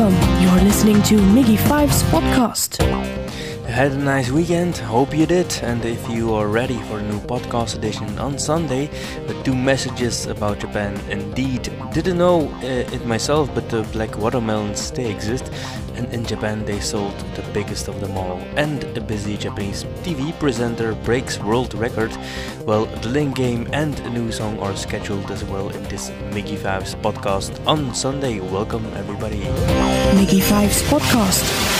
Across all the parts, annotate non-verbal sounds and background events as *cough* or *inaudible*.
Welcome. You're listening to Miggy Five's podcast had a nice weekend, hope you did. And if you are ready for a new podcast edition on Sunday, the two messages about Japan indeed. Didn't know uh, it myself, but the black watermelons they exist, and in Japan they sold the biggest of them all. And a busy Japanese TV presenter breaks world record. Well, the link game and a new song are scheduled as well in this Miggy Fives podcast on Sunday. Welcome everybody. Miggy Fives podcast.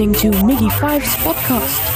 listening to Miggy Five's podcast.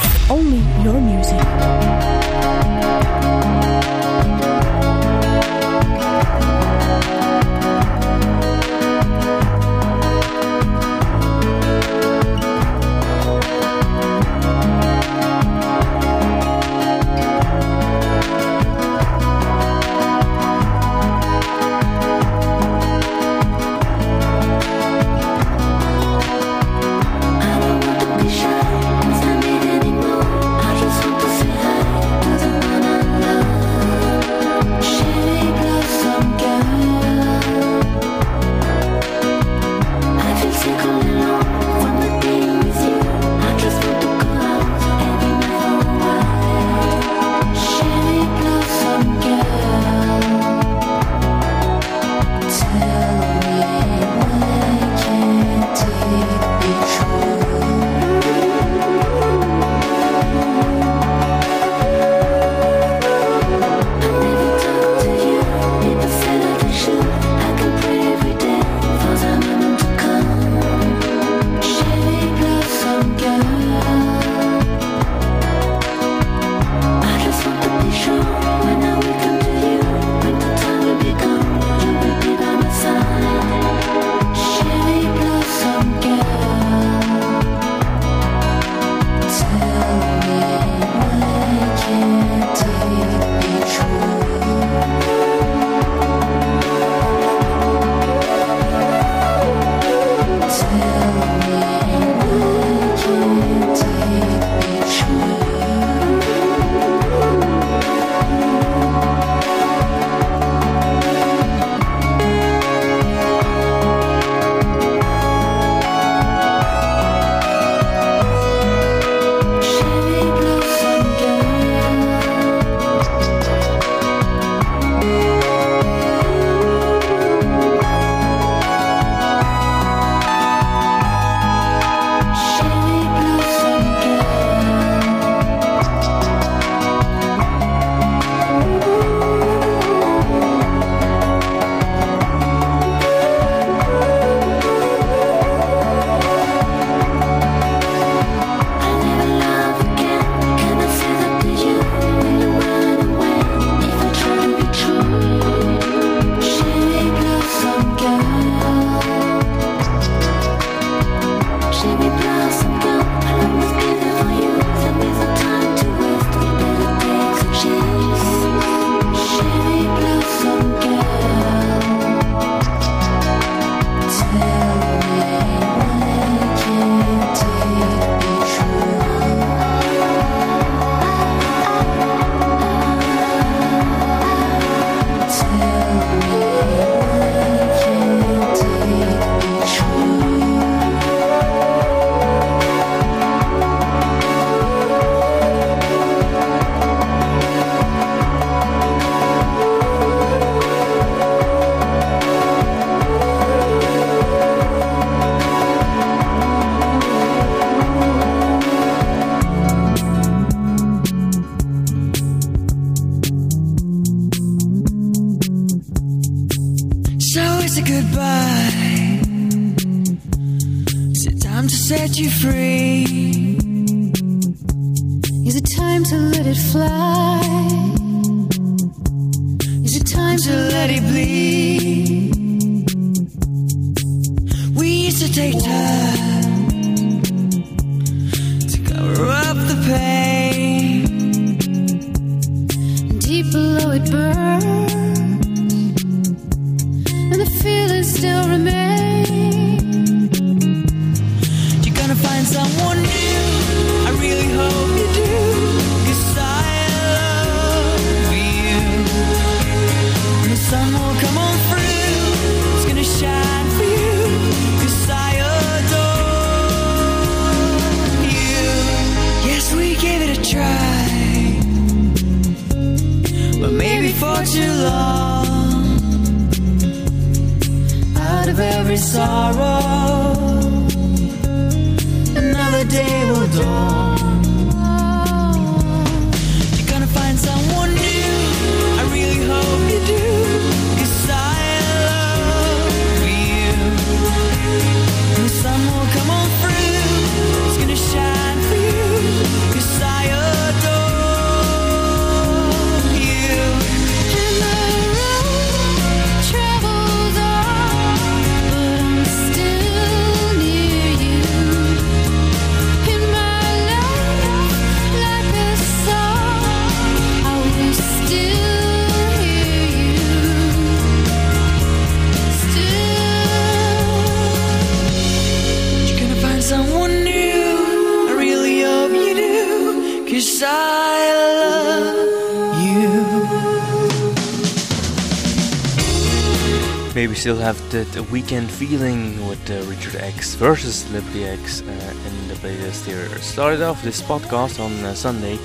Still have that weekend feeling with uh, Richard X versus Liberty X uh, in the playlist here. Started off this podcast on uh, Sunday,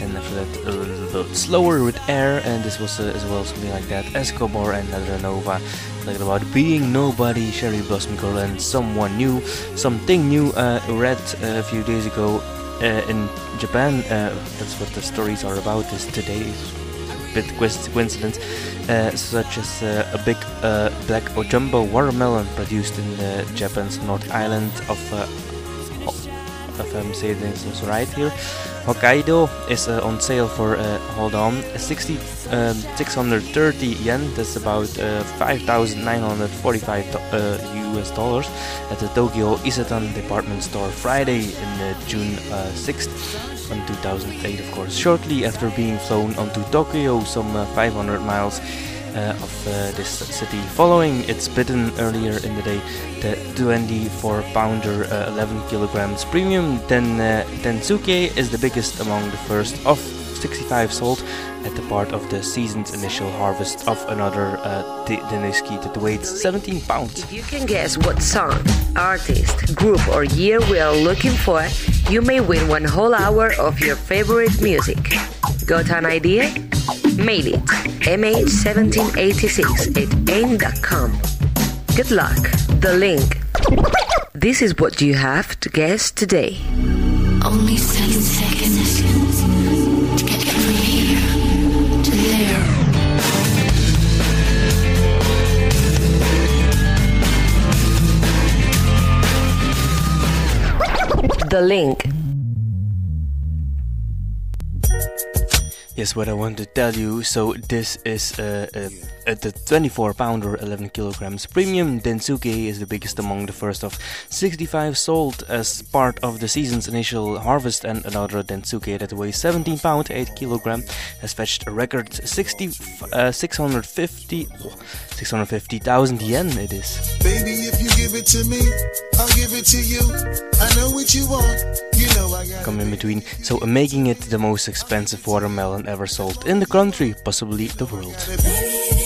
and after that a little bit slower with Air, and this was uh, as well something like that. Escobar and Ladranova, talking about being nobody, Sherry Blossom and someone new, something new. Uh, read uh, a few days ago in Japan. That's what the stories are about. Is today coinc- coincidence, uh, such as uh, a big uh, black or jumbo watermelon produced in Japan's North Island of, if I'm saying this right here, Hokkaido is uh, on sale for uh, hold on 60 um, 630 yen. That's about uh, 5,945 uh, US dollars at the Tokyo Isetan department store Friday in June uh, 6th in 2008, of course. Shortly after being flown onto Tokyo, some uh, 500 miles uh, of uh, this city. Following its bidden earlier in the day, the 24 pounder, uh, 11 kilograms premium Den, uh, Densuke is the biggest among the first of 65 sold at the part of the season's initial harvest of another uh, D- Densuke that weighs 17 pounds. If you can guess what song, artist, group, or year we are looking for, you may win one whole hour of your favorite music. Got an idea? Mail it mh1786 at aim.com. Good luck. The link. This is what you have to guess today. Only seven seconds The link. Yes, what I want to tell you. So this is at the 24 pounder, 11 kilograms premium. Densuke is the biggest among the first of 65 sold as part of the season's initial harvest, and another Densuke that weighs 17 pound, 8 kilogram has fetched a record 60, uh, 650, 650,000 yen. It is. Baby, if you give it to me, I'll give it to you. I know what you want. Come in between, so uh, making it the most expensive watermelon ever sold in the country, possibly the world.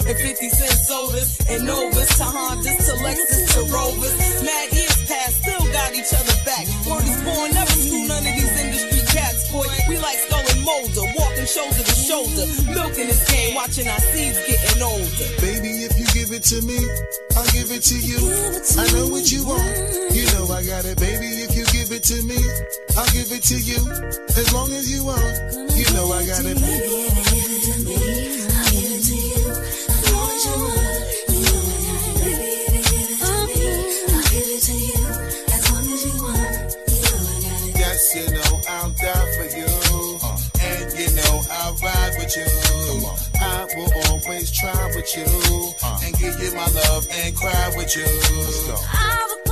and 50 cent sodas and Novas to Hondas to Lexus to Rovers. Mad years past, still got each other back. Word is born, never screw none of these industry cats, boy. We like Scully and Mulder, walking shoulder to shoulder, milking this game, watching our seeds getting older. Baby, if you give it to me, I'll give it to you. I know what you want. You know I got it, baby. If you give it to me, I'll give it to you. As long as you want, you know I got it. Yes, with you. I will always try with you. Uh. And give you my love and cry with you. Let's go. I will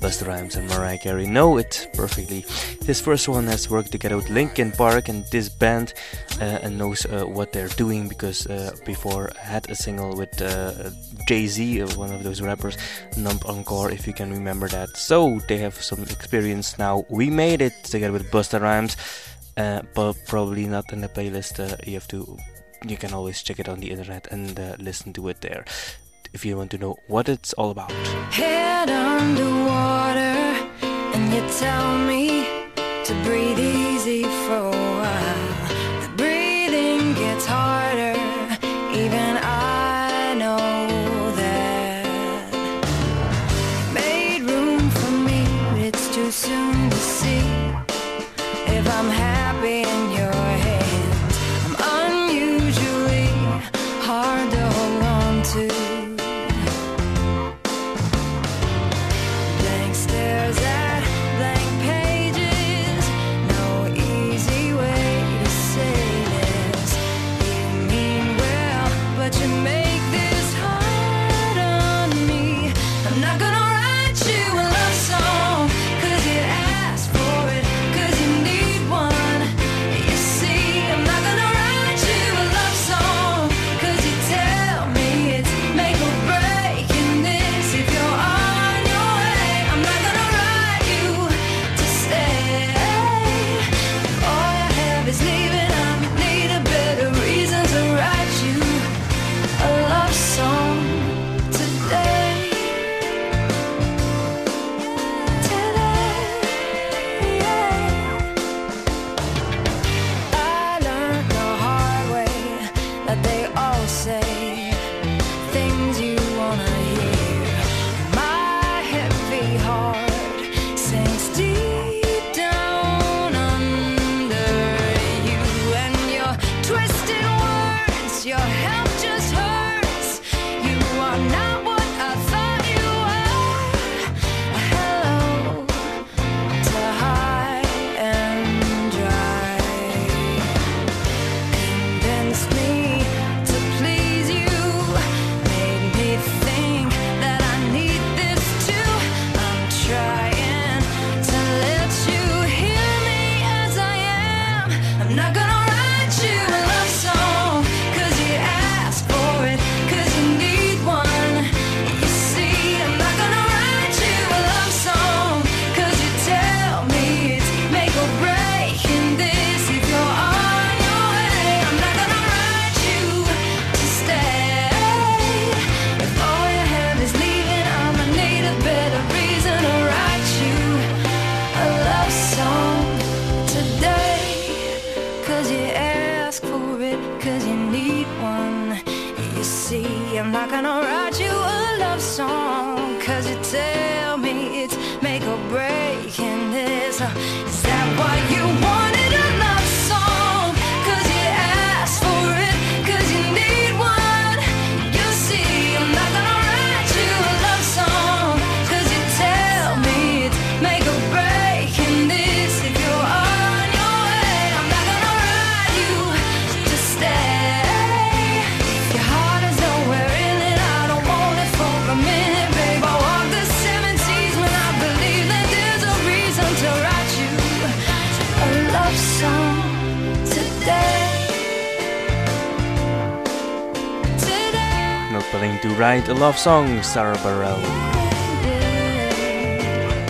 Busta Rhymes and Mariah Carey know it perfectly. This first one has worked together with Linkin Park and this band uh, and knows uh, what they're doing because uh, before had a single with uh, Jay Z, one of those rappers, Numb Encore, if you can remember that. So they have some experience now. We made it together with Busta Rhymes uh, but probably not in the playlist. Uh, you have to, you can always check it on the internet and uh, listen to it there if you want to know what it's all about. Head underwater, and you tell me to breathe easy for love song, Sara Bareilles.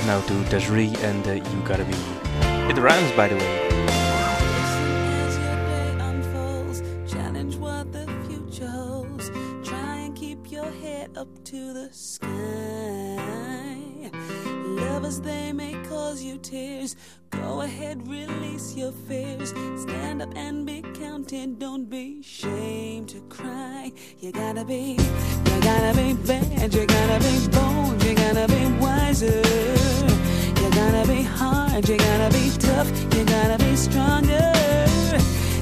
Now to Desiree and uh, You Gotta Be. It rhymes, by the way. gotta be stronger.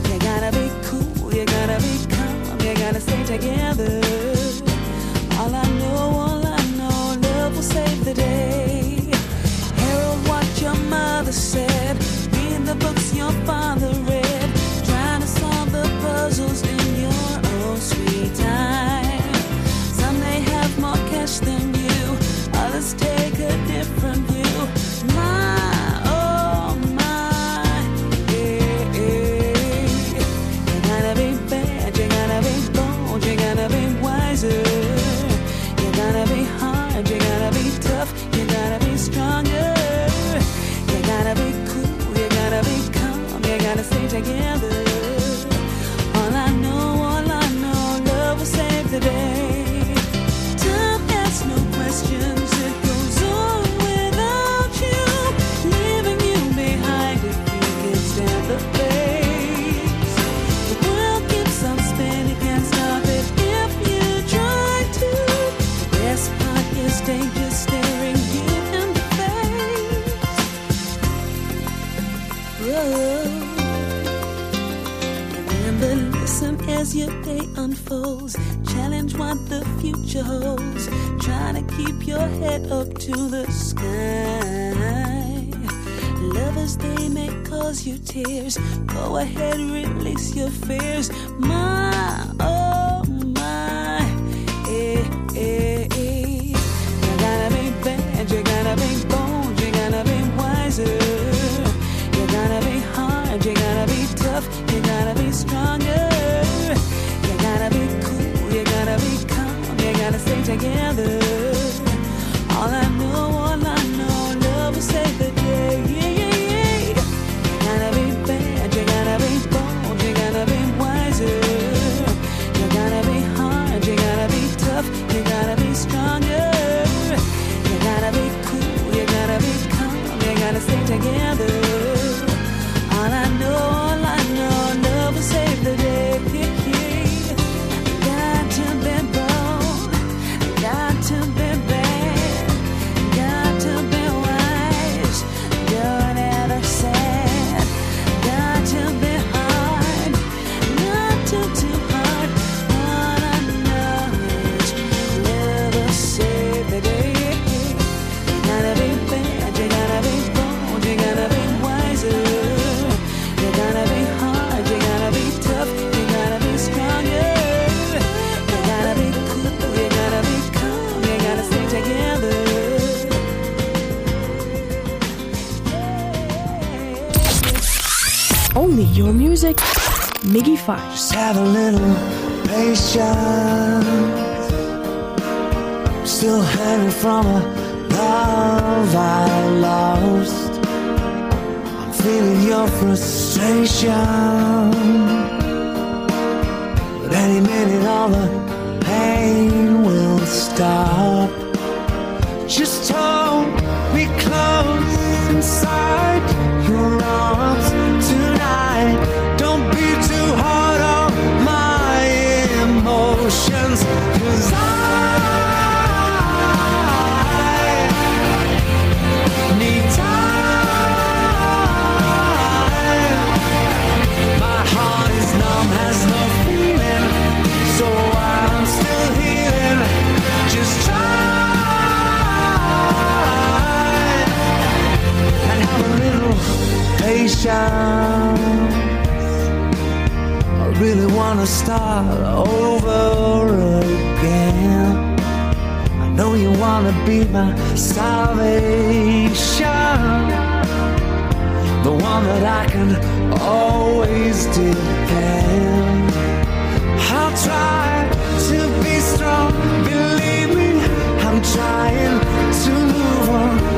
You gotta be cool, you gotta be calm, you gotta stay together. unfolds. Challenge what the future holds. Trying to keep your head up to the sky. Lovers, they may cause you tears. Go ahead, release your fears. My together. Just have a little patience. Still hanging from a love I lost. I'm feeling your frustration. But any minute, all the pain will stop. I really wanna start over again. I know you wanna be my salvation, the one that I can always depend. I'll try to be strong, believe me, I'm trying to move on.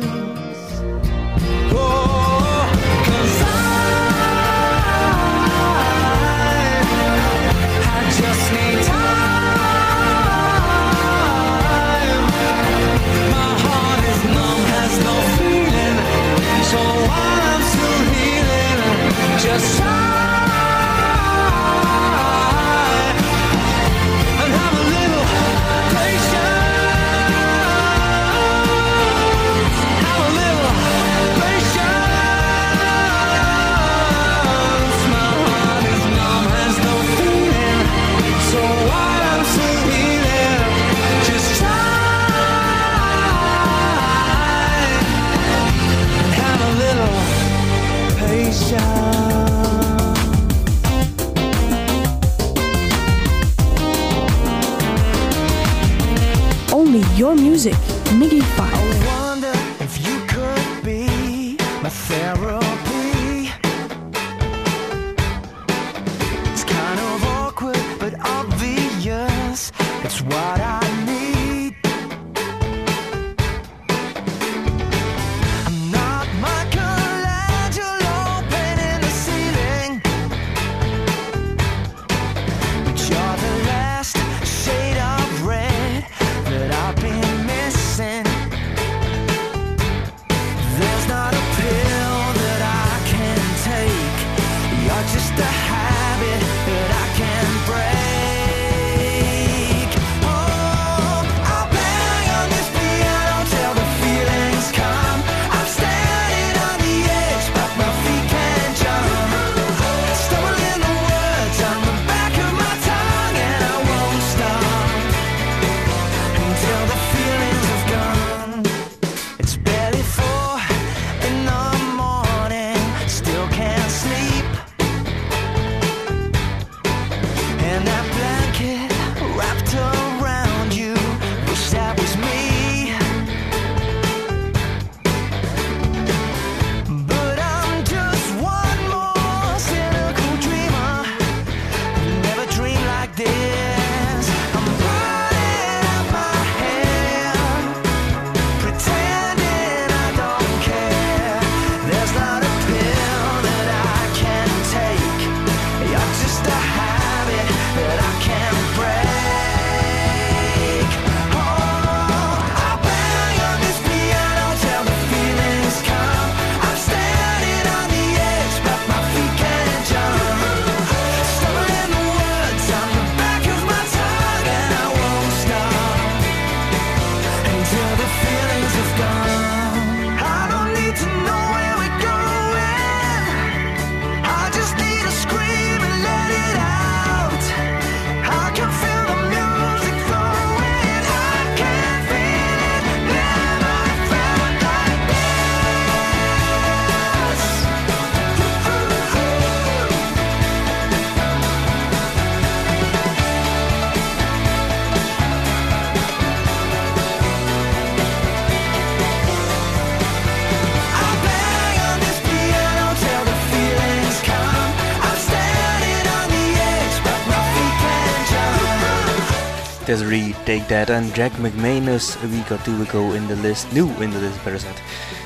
Desiree, Take That, and Jack McManus a week or two ago in the list, new in the list, better said.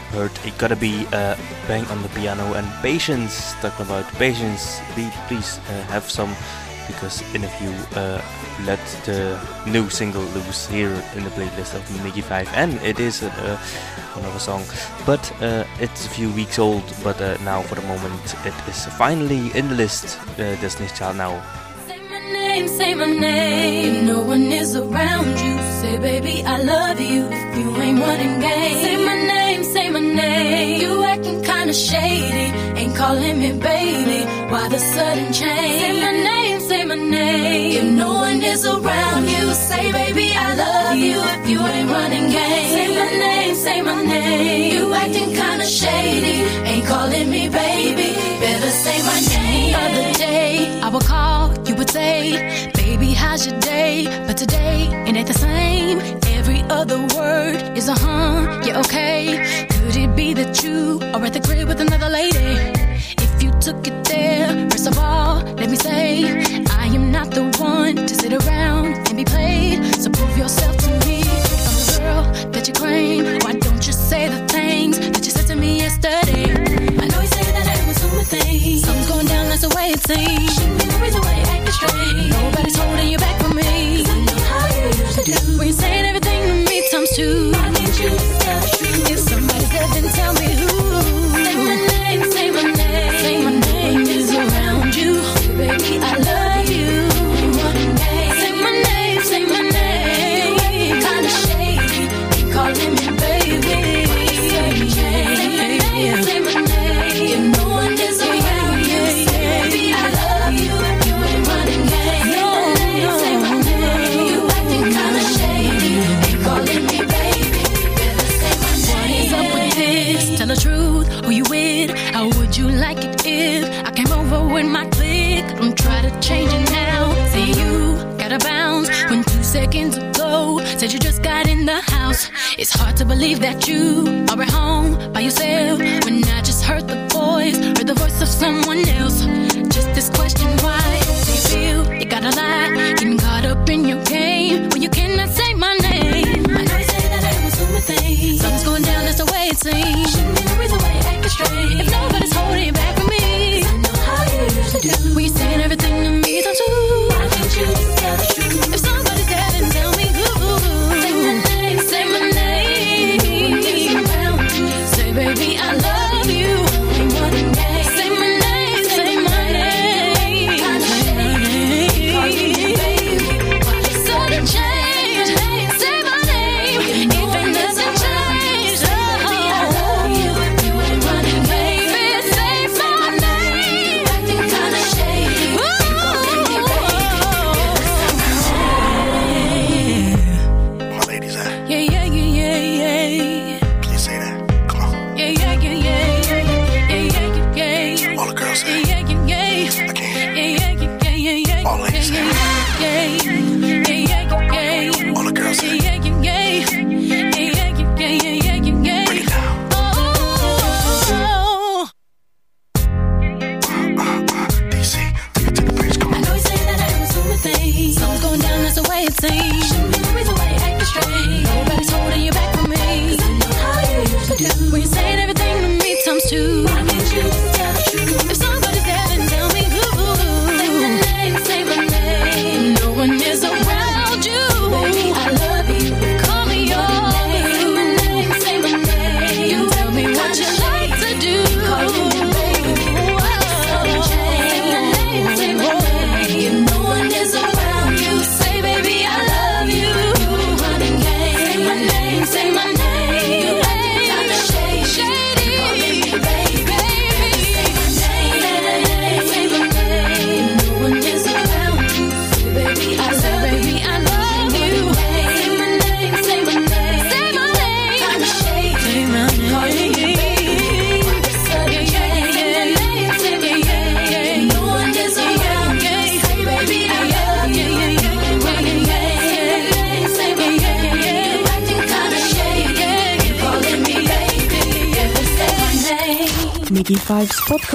Heard it gotta be uh, Bang on the Piano and Patience. Talking about patience, be, please uh, have some because in a few uh, let the new single loose here in the playlist of Mickey 5 and it is uh, another song but uh, it's a few weeks old but uh, now for the moment it is finally in the list uh, Destiny's Child now name, say my name. If no one is around you, say, baby, I love you. If you ain't running game, say my name, say my name. You acting kinda shady, ain't calling me baby. Why the sudden change? Say my name, say my name. If no one is around you, say, baby, I love you. If you ain't running game, say my name, say my name. You acting kinda shady, ain't calling me baby. Better say my name. The other day, I would call, you would say, baby, how's your day? But today, it ain't the same. Every other word is a huh, yeah, okay. Could it be that you are at the crib with another lady? If you took it there, first of all, let me say, I am not the one to sit around and be played. So prove yourself to me. I'm the girl that you claim. Why don't you say the things that you said to me yesterday? I know you say I was. Something's going down, that's the way it seems. Shouldn't be the reason why you're acting strange. Nobody's holding you back from me. 'Cause I know how you usually do. When you're saying everything to me times two. Why can't you just tell the truth? If somebody's dead, then tell me who. Ago said you just got in the house. It's hard to believe that you are at home by yourself when I just heard the voice, heard the voice of someone else. Just this question, why do you feel you gotta lie? Getting caught up in your game when you cannot say my name. I know you say that I was doing things. Something's going down, that's the way it seems. Shouldn't be the reason why you're acting strange. If nobody's holding back from me, I know how you usually do. When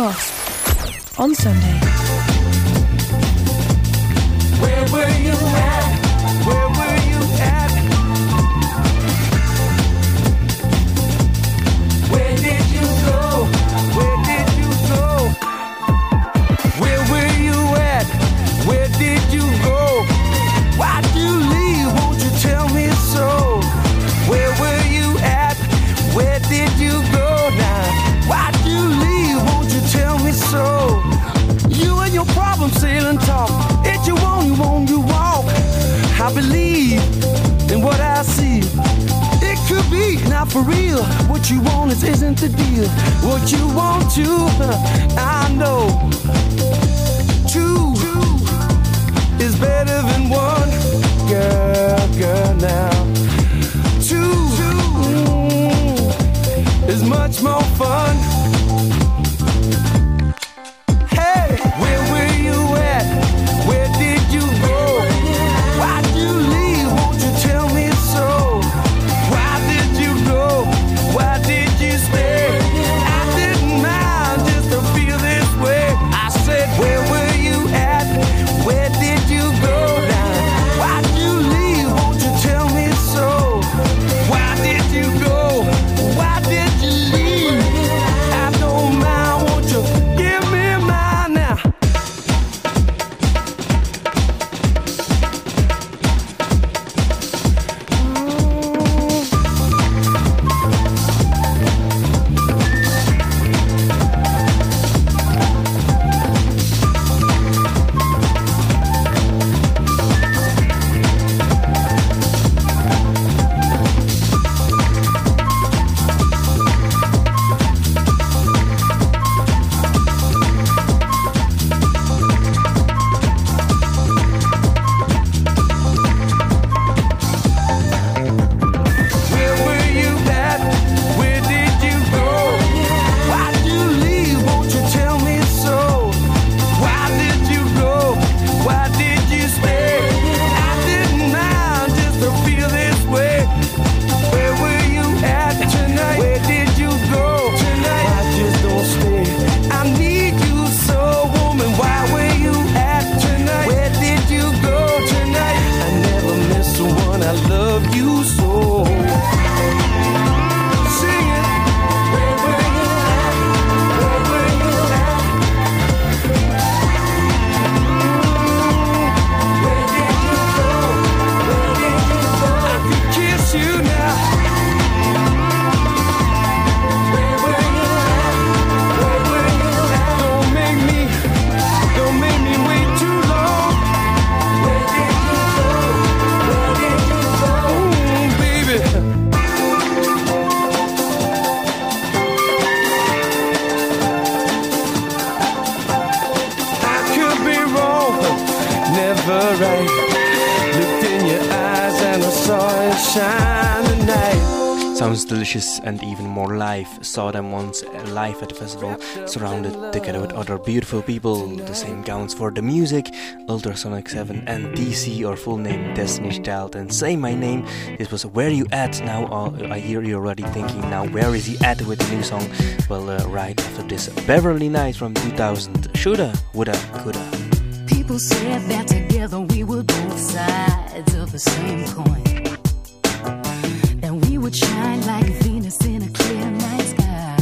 Course. delicious and even more life. Saw them once live at the festival, surrounded together with other beautiful people. The same gowns for the music. Ultrasonic 7 and DC, or full name Destiny's Child, and Say My Name. This was Where You At. Now uh, I hear you already thinking, now where is he at with the new song? Well, uh, right after this Beverley Knight from 2000. Shoulda, woulda, coulda. People said that together we were both sides of the same coin would shine like Venus in a clear night sky.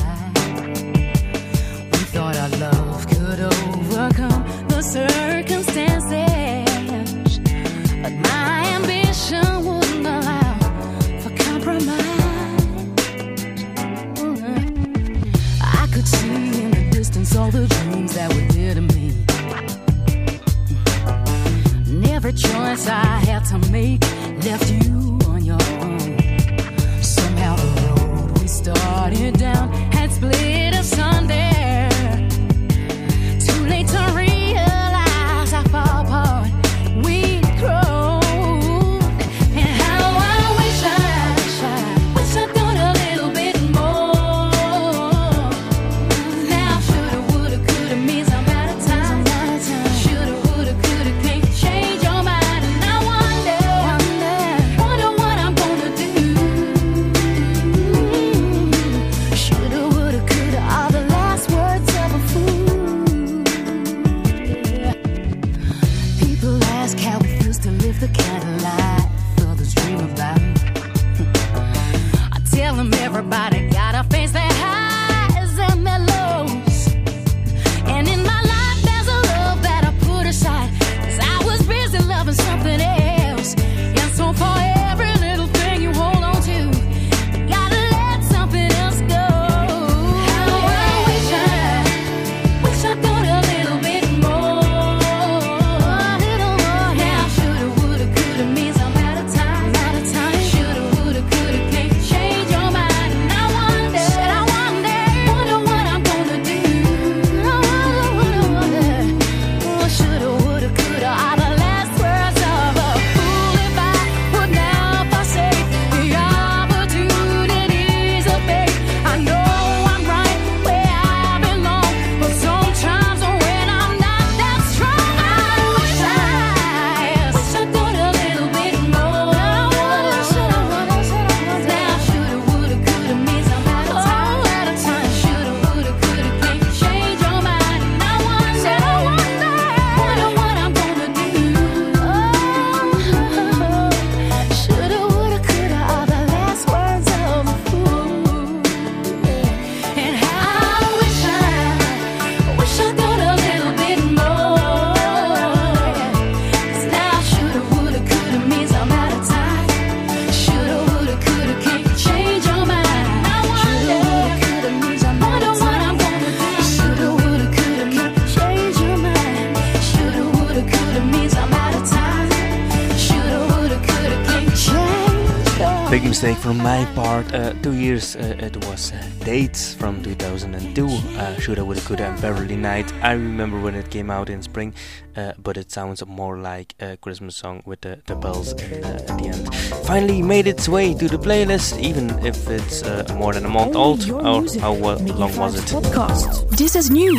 We thought our love could overcome the circumstances, but my ambition wouldn't allow for compromise. I could see in the distance all the dreams that were dear to me. And every choice I had to make left you Big mistake from my part. Uh, two years uh, it was uh, Dates from 2002. Uh, Shoulda, Woulda, Coulda, and Beverley Knight. I remember when it came out in spring, uh, but it sounds more like a Christmas song with the, the bells in, uh, at the end. Finally made its way to the playlist, even if it's uh, more than a month old. Or how long was it? Podcast. This is new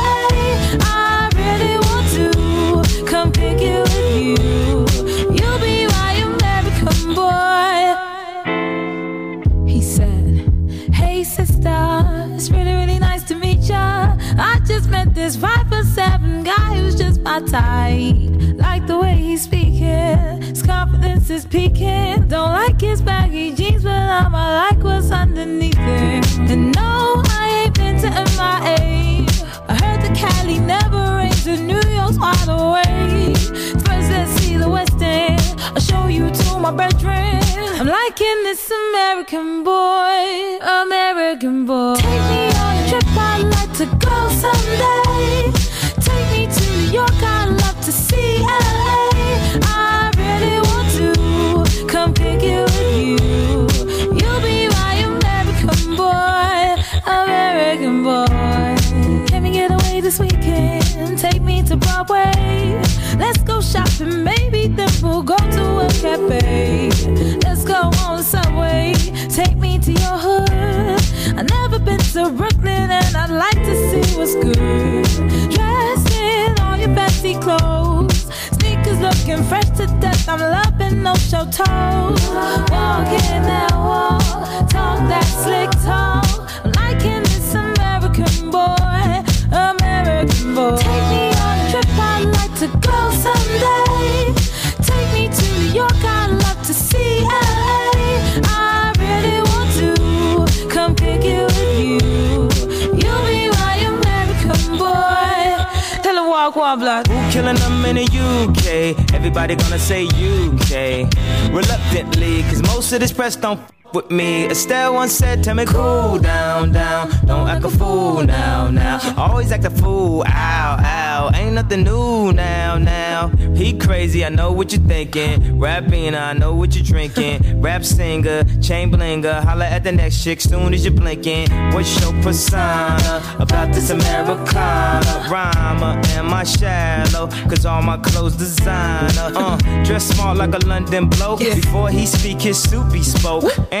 It's really, really nice to meet ya. I just met this five foot seven guy who's just my type. Like the way he's speaking, his confidence is peaking. Don't like his baggy jeans, but I'ma like what's underneath it. And no, I ain't been to MIA. I heard the Cali never rains and New York's wide awake. First, let's see the West End. I'll show you to my bedroom. I'm liking this American boy, American boy. Take me on a trip, I'd like to go someday. Take me to New York, I'd love to see LA. I really want to come pick you with you. You'll be my American boy, American boy. Can we get away this weekend? Take me to Broadway. Let's go maybe then we'll go to a cafe. Let's go on subway. Take me to your hood. I've never been to Brooklyn and I'd like to see what's good. Dressed in all your fancy clothes. Sneakers looking fresh to death. I'm loving no show toes. Walking that walk, talk that slick talk. One block. Who killing them in the UK? Everybody gonna say UK. Reluctantly, cause most of this press don't with me. Estelle once said, Tell me cool down, down. Don't act a fool now, now. Always act a fool, ow, ow. Ain't nothing new now, now. He crazy, I know what you're thinking. Rapping, I know what you're drinking. *laughs* Rap singer, chain blinger. Holla at the next chick soon as you're blinking. What's your persona about this Americana? Rhymer, am I shallow? Cause all my clothes designer. Uh, dress smart like a London bloke. Before he speak, his suit be spoke. And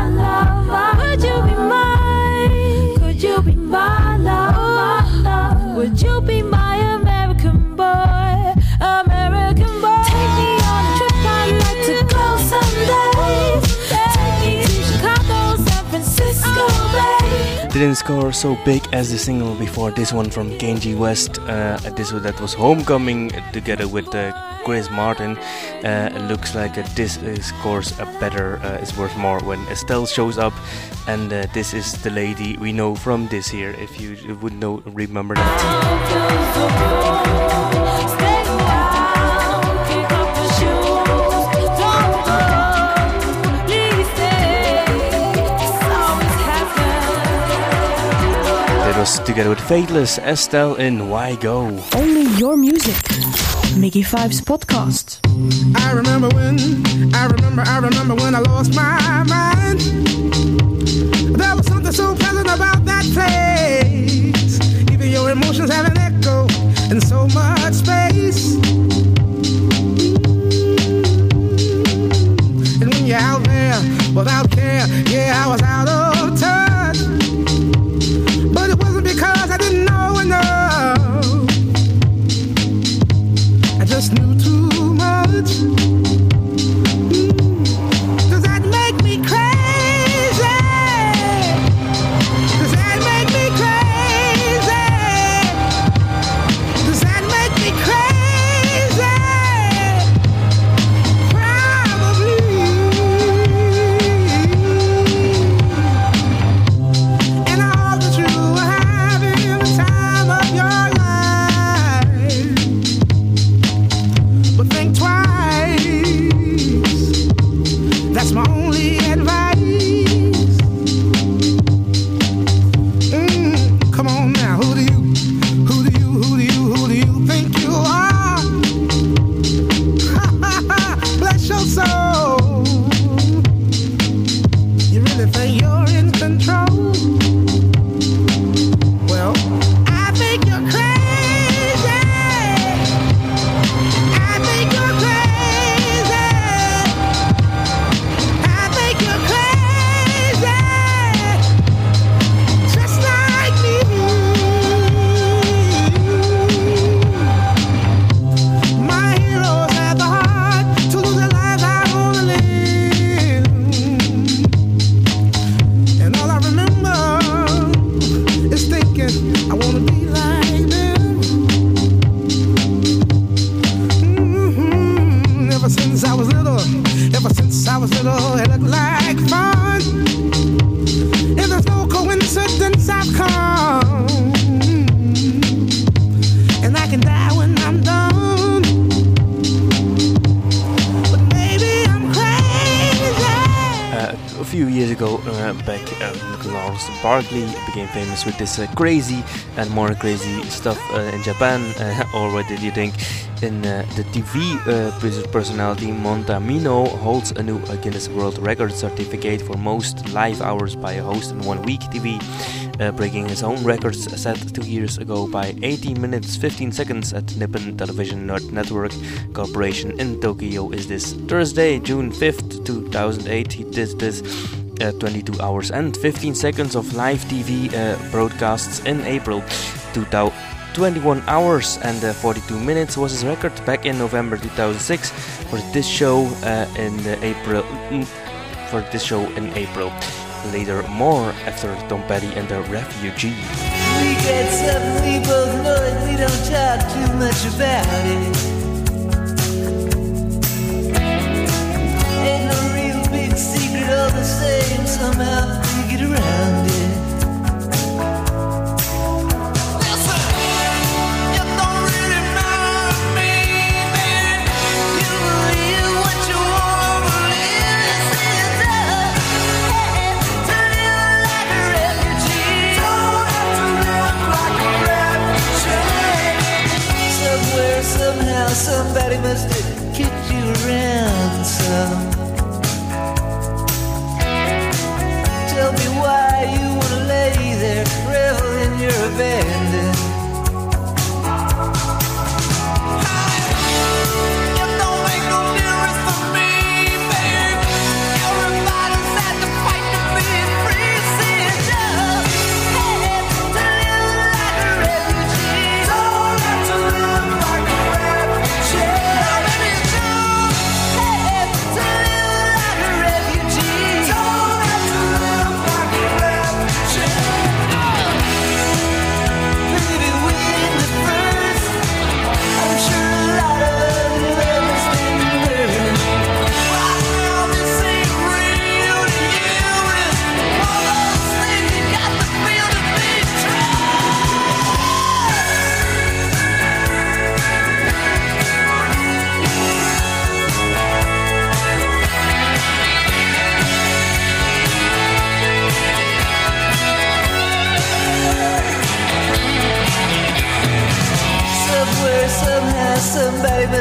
Didn't score so big as the single before this one from Kanye West. Uh, this that was Homecoming together with uh, Chris Martin. Uh, looks like uh, this scores a better, uh, is worth more when Estelle shows up, and uh, this is the lady we know from this here. If you would know, remember that. That together with Fateless, Estelle in Why Go. Only your music. MIGY Five's podcast. I remember when, I remember, I remember when I lost my mind. There was something so pleasant about that place. Even your emotions have an echo in so much space. And when you're out there without care, yeah, I was out of because I didn't know enough. I just knew too much. Famous with this uh, crazy and more crazy stuff uh, in Japan. Or what did you think? In uh, the TV personality Monta Mino holds a new Guinness World Record certificate for most live hours by a host in one week TV, uh, breaking his own records set two years ago by 18 minutes 15 seconds at Nippon Television Net- Network Corporation in Tokyo. Is this Thursday, June 5th, 2008? He did this. Uh, 22 hours and 15 seconds of live TV uh, broadcasts in April 2000. 21 hours and uh, 42 minutes was his record back in November 2006 for this show in April mm, for this show in April. Later, more after Tom Petty and the Refugee. We get we both know and we don't talk too much about it. All the same, somehow get around it. Somebody must have kicked you around some. Revel in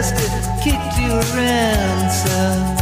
must have kicked you around some.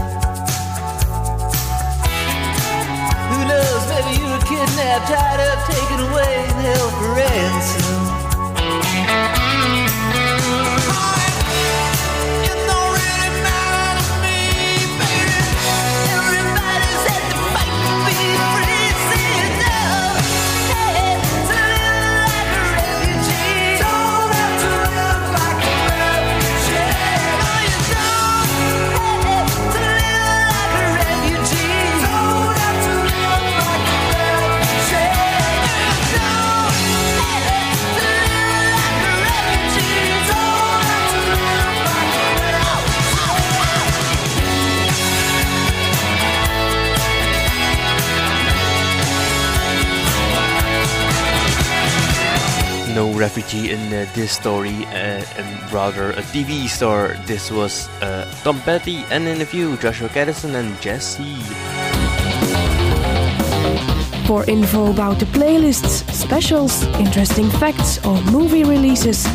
Refugee in uh, this story, uh, and rather a TV star. This was uh, Tom Petty, and in a few, Joshua Kadison and Jesse. For info about the playlists, specials, interesting facts, or movie releases,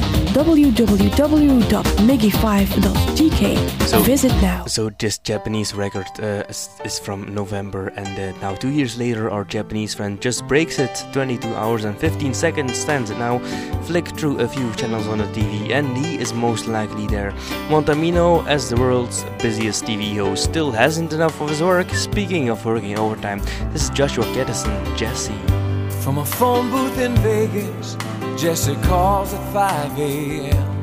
www.miggy5.gk. So- Visit now. So this Japanese record uh, is, is from November, and uh, now two years later, our Japanese friend just breaks it. 22 hours and 15 seconds stands it now. Flick through a few channels on the TV, and he is most likely there. Monta Mino, as the world's busiest TV host, still hasn't enough of his work. Speaking of working overtime, this is Joshua Kadison, Jesse. From a phone booth in Vegas, Jesse calls at 5 a.m.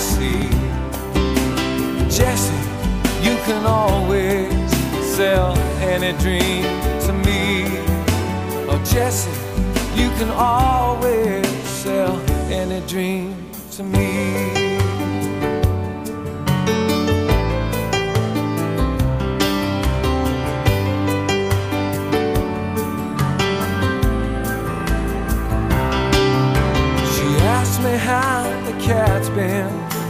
sea. Jesse, you can always sell any dream to me. Oh, Jesse, you can always sell any dream to me. She asked me how the cat's been.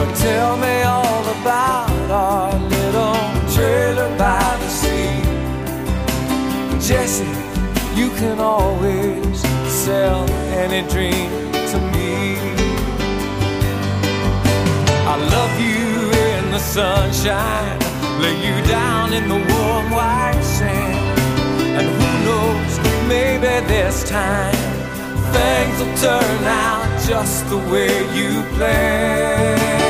But tell me all about our little trailer by the sea. Jesse, you can always sell any dream to me. I love you in the sunshine, lay you down in the warm white sand. And who knows, maybe this time things will turn out just the way you planned.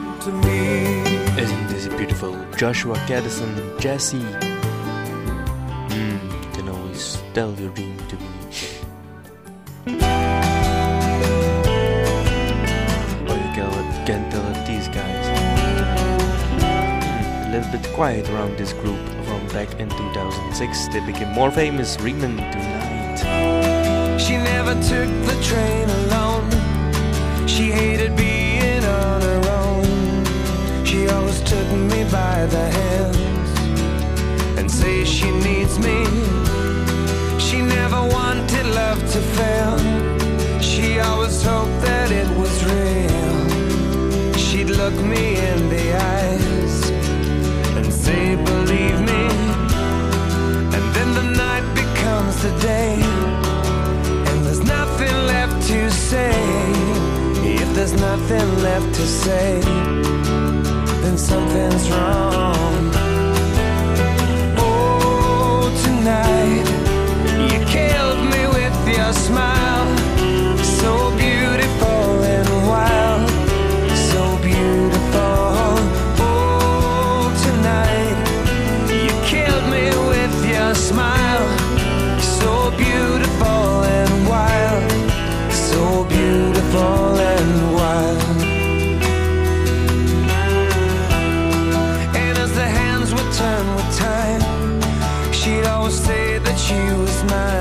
to me. Isn't this beautiful? Joshua Kadison, Jesse. Mm, you can always tell your dream to me. But you can't, can't tell it these guys. Mm, a little bit quiet around this group from back in 2006. They became more famous. Reamonn tonight. She never took the train alone. She hated being by the hands and say she needs me. She never wanted love to fail. She always hoped that it was real. She'd look me in the eyes and say, believe me. And then the night becomes the day. And there's nothing left to say. If there's nothing left to say, then something's wrong. Oh, tonight, you killed me with your smile. She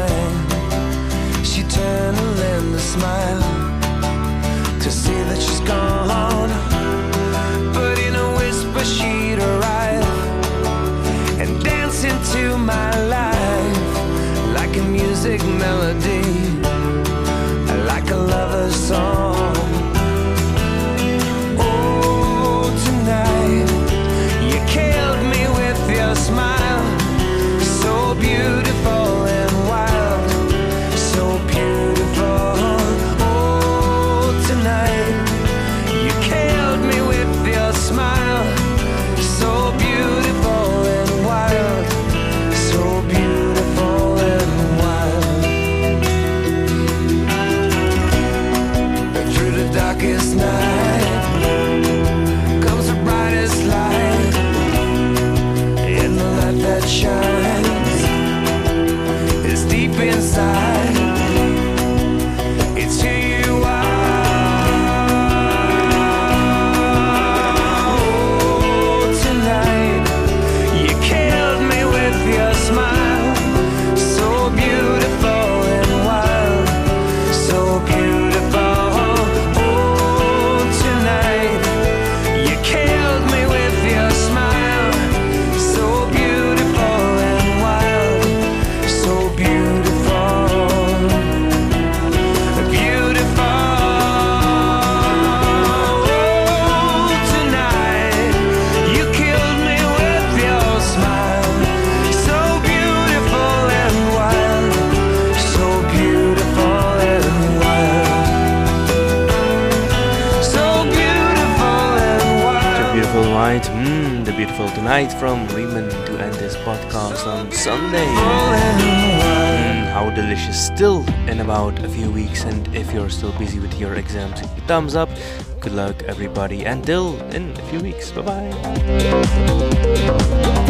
thumbs up. Good luck, everybody. Until in a few weeks. Bye bye.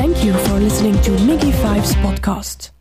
Thank you for listening to MIGY Fives podcast.